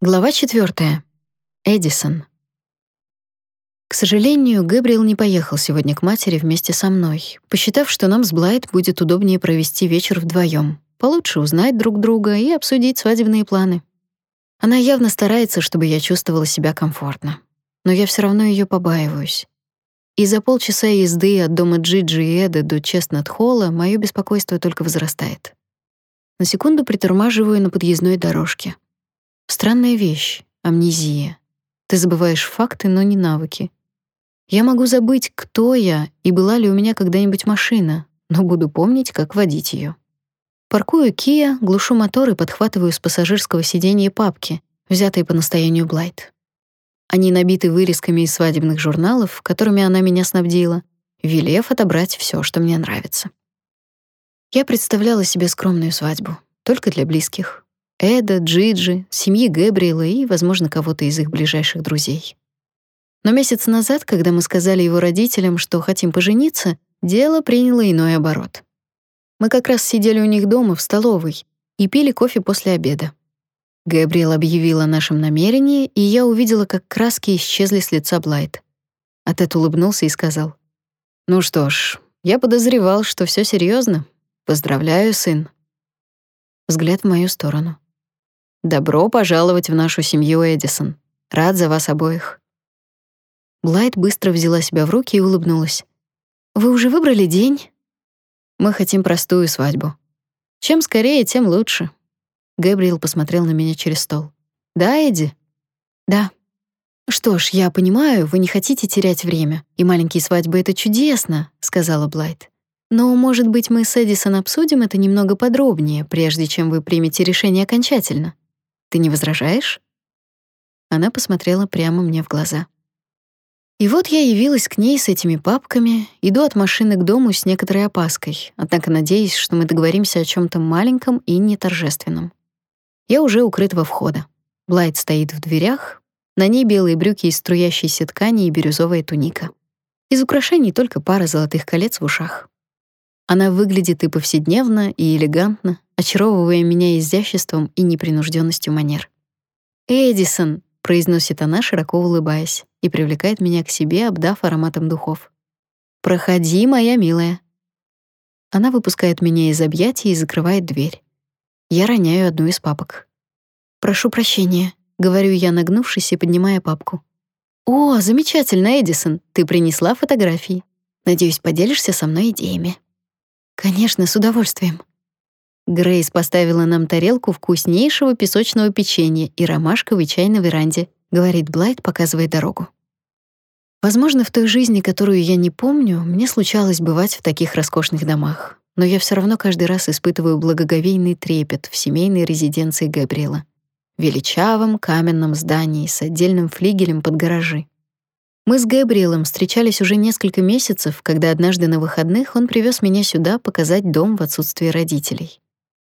Глава 4. Эдисон. К сожалению, Гэбриэл не поехал сегодня к матери вместе со мной, посчитав, что нам с Блайт будет удобнее провести вечер вдвоем, получше узнать друг друга и обсудить свадебные планы. Она явно старается, чтобы я чувствовала себя комфортно, но я все равно ее побаиваюсь. И за полчаса езды от дома Джиджи и Эда до Честнат-холла моё беспокойство только возрастает. На секунду притормаживаю на подъездной дорожке — Странная вещь — амнезия. Ты забываешь факты, но не навыки. Я могу забыть, кто я и была ли у меня когда-нибудь машина, но буду помнить, как водить ее. Паркую Kia, глушу мотор и подхватываю с пассажирского сиденья папки, взятые по настоянию Блайт. Они набиты вырезками из свадебных журналов, которыми она меня снабдила, велев отобрать все, что мне нравится. Я представляла себе скромную свадьбу, только для близких. Эда, Джиджи, семьи Гэбриэла и, возможно, кого-то из их ближайших друзей. Но месяц назад, когда мы сказали его родителям, что хотим пожениться, дело приняло иной оборот. Мы как раз сидели у них дома в столовой и пили кофе после обеда. Гэбриэл объявил о нашем намерении, и я увидела, как краски исчезли с лица Блайт. Отец улыбнулся и сказал: "Ну что ж, я подозревал, что все серьезно. Поздравляю, сын". Взгляд в мою сторону. Добро пожаловать в нашу семью, Эдисон. Рад за вас обоих. Блайт быстро взяла себя в руки и улыбнулась. Вы уже выбрали день? Мы хотим простую свадьбу. Чем скорее, тем лучше. Гэбриэл посмотрел на меня через стол. Да, Эдди? Да. Что ж, я понимаю, вы не хотите терять время, и маленькие свадьбы это чудесно, сказала Блайт. Но, может быть, мы с Эдисон обсудим это немного подробнее, прежде чем вы примете решение окончательно. Ты не возражаешь?» Она посмотрела прямо мне в глаза. И вот я явилась к ней с этими папками, иду от машины к дому с некоторой опаской, однако надеюсь, что мы договоримся о чем то маленьком и неторжественном. Я уже укрытого входа. Блайт стоит в дверях, на ней белые брюки из струящейся ткани и бирюзовая туника. Из украшений только пара золотых колец в ушах. Она выглядит и повседневно, и элегантно, очаровывая меня изяществом и непринужденностью манер. «Эдисон», — произносит она, широко улыбаясь, и привлекает меня к себе, обдав ароматом духов. «Проходи, моя милая». Она выпускает меня из объятий и закрывает дверь. Я роняю одну из папок. «Прошу прощения», — говорю я, нагнувшись и поднимая папку. «О, замечательно, Эдисон, ты принесла фотографии. Надеюсь, поделишься со мной идеями». Конечно, с удовольствием. Грейс поставила нам тарелку вкуснейшего песочного печенья и ромашковый чай на веранде, говорит Блайт, показывая дорогу. Возможно, в той жизни, которую я не помню, мне случалось бывать в таких роскошных домах, но я все равно каждый раз испытываю благоговейный трепет в семейной резиденции Габриэла, величавом каменном здании с отдельным флигелем под гаражи. Мы с Габриэлем встречались уже несколько месяцев, когда однажды на выходных он привез меня сюда показать дом в отсутствие родителей.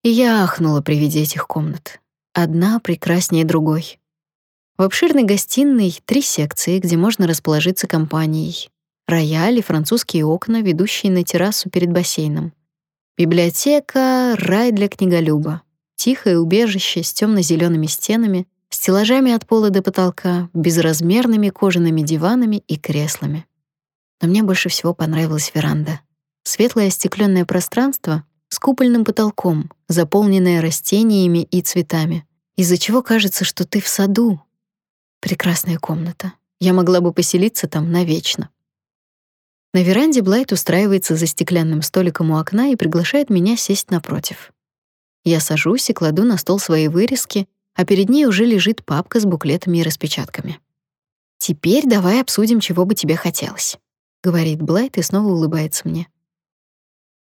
И я ахнула при виде этих комнат. Одна прекраснее другой. В обширной гостиной три секции, где можно расположиться компанией. Рояль и французские окна, ведущие на террасу перед бассейном. Библиотека — рай для книголюба. Тихое убежище с темно зелеными стенами — стеллажами от пола до потолка, безразмерными кожаными диванами и креслами. Но мне больше всего понравилась веранда. Светлое остеклённое пространство с купольным потолком, заполненное растениями и цветами, из-за чего кажется, что ты в саду. Прекрасная комната. Я могла бы поселиться там навечно. На веранде Блайт устраивается за стеклянным столиком у окна и приглашает меня сесть напротив. Я сажусь и кладу на стол свои вырезки а перед ней уже лежит папка с буклетами и распечатками. «Теперь давай обсудим, чего бы тебе хотелось», — говорит Блайт и снова улыбается мне.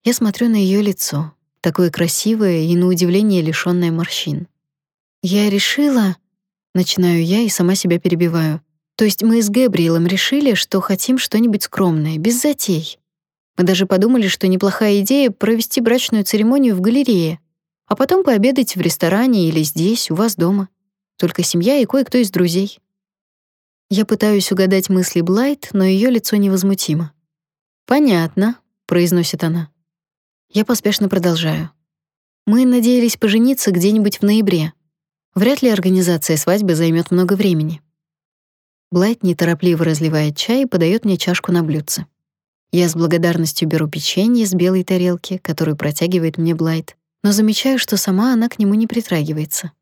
Я смотрю на ее лицо, такое красивое и, на удивление, лишённое морщин. «Я решила...» — начинаю я и сама себя перебиваю. «То есть мы с Гэбриэлом решили, что хотим что-нибудь скромное, без затей. Мы даже подумали, что неплохая идея провести брачную церемонию в галерее, а потом пообедать в ресторане или здесь, у вас дома. Только семья и кое-кто из друзей. Я пытаюсь угадать мысли Блайт, но ее лицо невозмутимо. «Понятно», — произносит она. Я поспешно продолжаю. «Мы надеялись пожениться где-нибудь в ноябре. Вряд ли организация свадьбы займет много времени. Блайт неторопливо разливает чай и подает мне чашку на блюдце. Я с благодарностью беру печенье с белой тарелки, которую протягивает мне Блайт, но замечаю, что сама она к нему не притрагивается.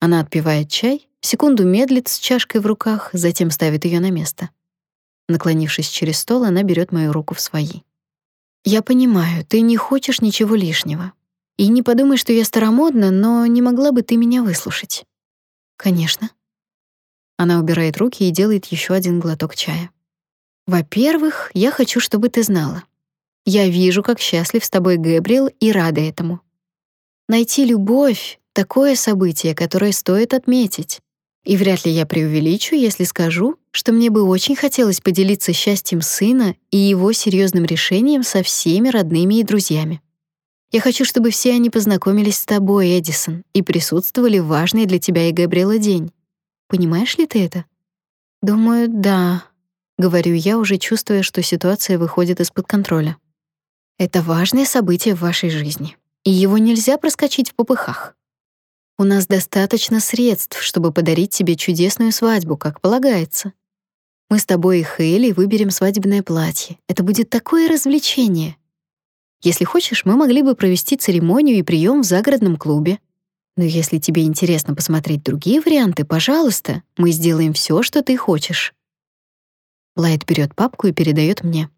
Она отпивает чай, секунду медлит с чашкой в руках, затем ставит ее на место. Наклонившись через стол, она берет мою руку в свои. «Я понимаю, ты не хочешь ничего лишнего. И не подумай, что я старомодна, но не могла бы ты меня выслушать?» «Конечно», она убирает руки и делает еще один глоток чая. Во-первых, я хочу, чтобы ты знала. Я вижу, как счастлив с тобой Гэбриэл и рада этому. Найти любовь — такое событие, которое стоит отметить. И вряд ли я преувеличу, если скажу, что мне бы очень хотелось поделиться счастьем сына и его серьезным решением со всеми родными и друзьями. Я хочу, чтобы все они познакомились с тобой, Эдисон, и присутствовали в важный для тебя и Габриэла день. Понимаешь ли ты это? Думаю, да, говорю я, уже чувствуя, что ситуация выходит из-под контроля. Это важное событие в вашей жизни, и его нельзя проскочить в попыхах. У нас достаточно средств, чтобы подарить тебе чудесную свадьбу, как полагается. Мы с тобой и Хейли выберем свадебное платье. Это будет такое развлечение. Если хочешь, мы могли бы провести церемонию и прием в загородном клубе. Но если тебе интересно посмотреть другие варианты, пожалуйста, мы сделаем все, что ты хочешь. Лайт берет папку и передает мне.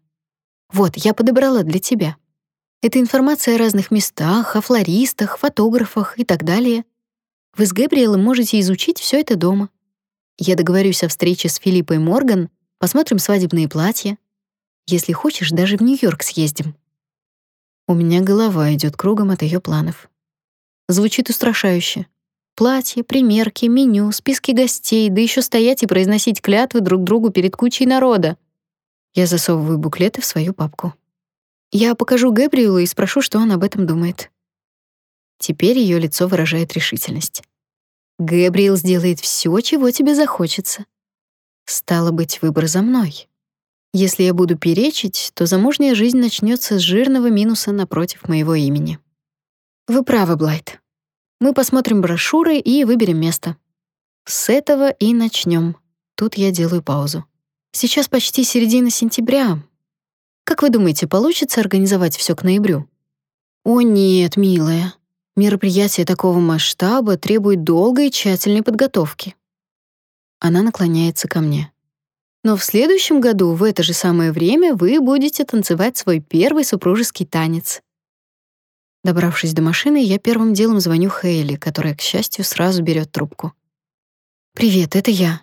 Вот, я подобрала для тебя. Это информация о разных местах, о флористах, фотографах и так далее. Вы с Гэбриэлом можете изучить все это дома. Я договорюсь о встрече с Филиппой Морган, посмотрим свадебные платья. Если хочешь, даже в Нью-Йорк съездим. У меня голова идет кругом от ее планов. Звучит устрашающе. Платье, примерки, меню, списки гостей, да еще стоять и произносить клятвы друг другу перед кучей народа. Я засовываю буклеты в свою папку. Я покажу Гэбриэлу и спрошу, что он об этом думает. Теперь ее лицо выражает решительность. Гэбриэл сделает все, чего тебе захочется. Стало быть, выбор за мной. Если я буду перечить, то замужняя жизнь начнется с жирного минуса напротив моего имени. Вы правы, Блайт. Мы посмотрим брошюры и выберем место. С этого и начнем. Тут я делаю паузу. Сейчас почти середина сентября. Как вы думаете, получится организовать все к ноябрю? О нет, милая. Мероприятие такого масштаба требует долгой и тщательной подготовки. Она наклоняется ко мне. Но в следующем году в это же самое время вы будете танцевать свой первый супружеский танец. Добравшись до машины, я первым делом звоню Хейли, которая, к счастью, сразу берет трубку. «Привет, это я.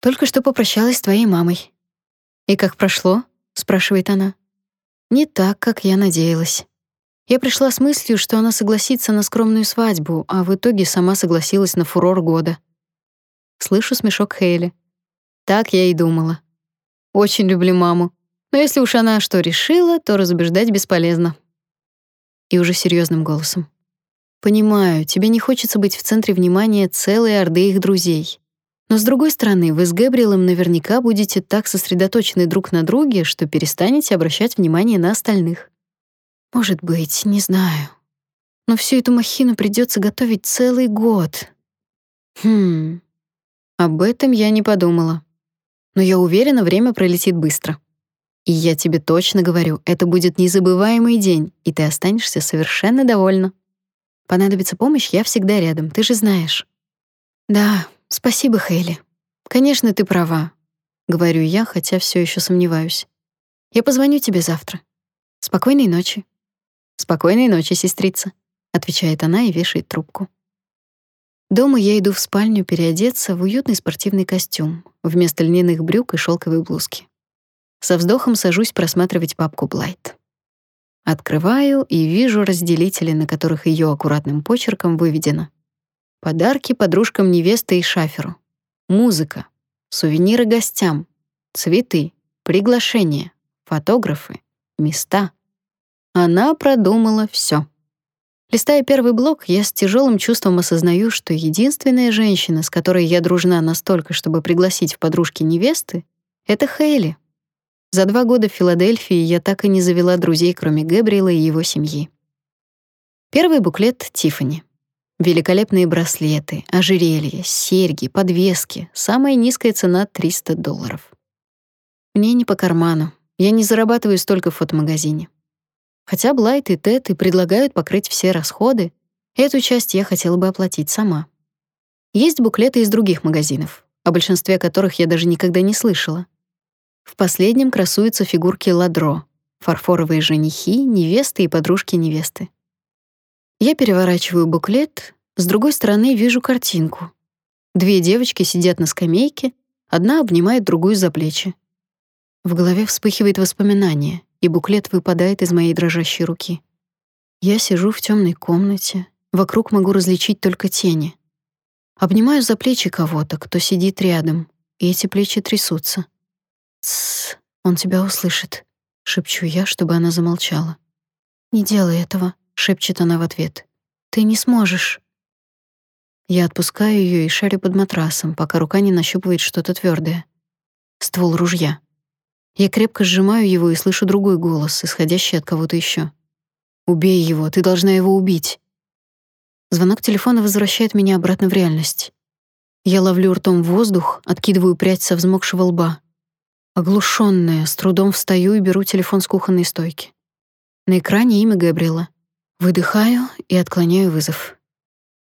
Только что попрощалась с твоей мамой». «И как прошло?» — спрашивает она. «Не так, как я надеялась. Я пришла с мыслью, что она согласится на скромную свадьбу, а в итоге сама согласилась на фурор года». Слышу смешок Хейли. Так я и думала. Очень люблю маму. Но если уж она что решила, то разубеждать бесполезно и уже серьезным голосом. Понимаю, тебе не хочется быть в центре внимания целой орды их друзей. Но с другой стороны, вы с Гэбриэлем наверняка будете так сосредоточены друг на друге, что перестанете обращать внимание на остальных. Может быть, не знаю. Но всю эту махину придется готовить целый год. Хм. Об этом я не подумала. Но я уверена, время пролетит быстро. И я тебе точно говорю, это будет незабываемый день, и ты останешься совершенно довольна. Понадобится помощь, я всегда рядом, ты же знаешь. Да, спасибо, Хейли. Конечно, ты права, говорю я, хотя все еще сомневаюсь. Я позвоню тебе завтра. Спокойной ночи. Спокойной ночи, сестрица, отвечает она и вешает трубку. Дома я иду в спальню переодеться в уютный спортивный костюм вместо льняных брюк и шелковой блузки. Со вздохом сажусь просматривать папку Блайт. Открываю и вижу разделители, на которых ее аккуратным почерком выведено. Подарки подружкам невесты и шаферу. Музыка. Сувениры гостям. Цветы. Приглашения. Фотографы. Места. Она продумала все. Листая первый блок, я с тяжелым чувством осознаю, что единственная женщина, с которой я дружна настолько, чтобы пригласить в подружки невесты, это Хейли. За два года в Филадельфии я так и не завела друзей, кроме Гэбриэла и его семьи. Первый буклет Тиффани. Великолепные браслеты, ожерелья, серьги, подвески. Самая низкая цена — 300 долларов. Мне не по карману. Я не зарабатываю столько в фотомагазине. Хотя Блайт и Тед и предлагают покрыть все расходы, эту часть я хотела бы оплатить сама. Есть буклеты из других магазинов, о большинстве которых я даже никогда не слышала. В последнем красуются фигурки Ладро, фарфоровые женихи, невесты и подружки невесты. Я переворачиваю буклет, с другой стороны вижу картинку. Две девочки сидят на скамейке, одна обнимает другую за плечи. В голове вспыхивает воспоминание и буклет выпадает из моей дрожащей руки. Я сижу в темной комнате, вокруг могу различить только тени. Обнимаю за плечи кого-то, кто сидит рядом, и эти плечи трясутся. «Тссс, он тебя услышит», — шепчу я, чтобы она замолчала. «Не делай этого», — шепчет она в ответ. «Ты не сможешь». Я отпускаю ее и шарю под матрасом, пока рука не нащупывает что-то твердое. Ствол ружья. Я крепко сжимаю его и слышу другой голос, исходящий от кого-то еще. «Убей его, ты должна его убить». Звонок телефона возвращает меня обратно в реальность. Я ловлю ртом воздух, откидываю прядь со взмокшего лба. Оглушенная, с трудом встаю и беру телефон с кухонной стойки. На экране имя Габриэла. Выдыхаю и отклоняю вызов.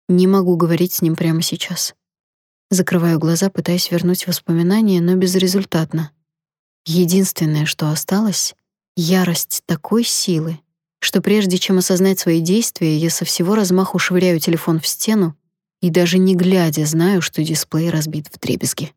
Не могу говорить с ним прямо сейчас. Закрываю глаза, пытаясь вернуть воспоминания, но безрезультатно. Единственное, что осталось — ярость такой силы, что прежде чем осознать свои действия, я со всего размаху швыряю телефон в стену и даже не глядя знаю, что дисплей разбит вдребезги.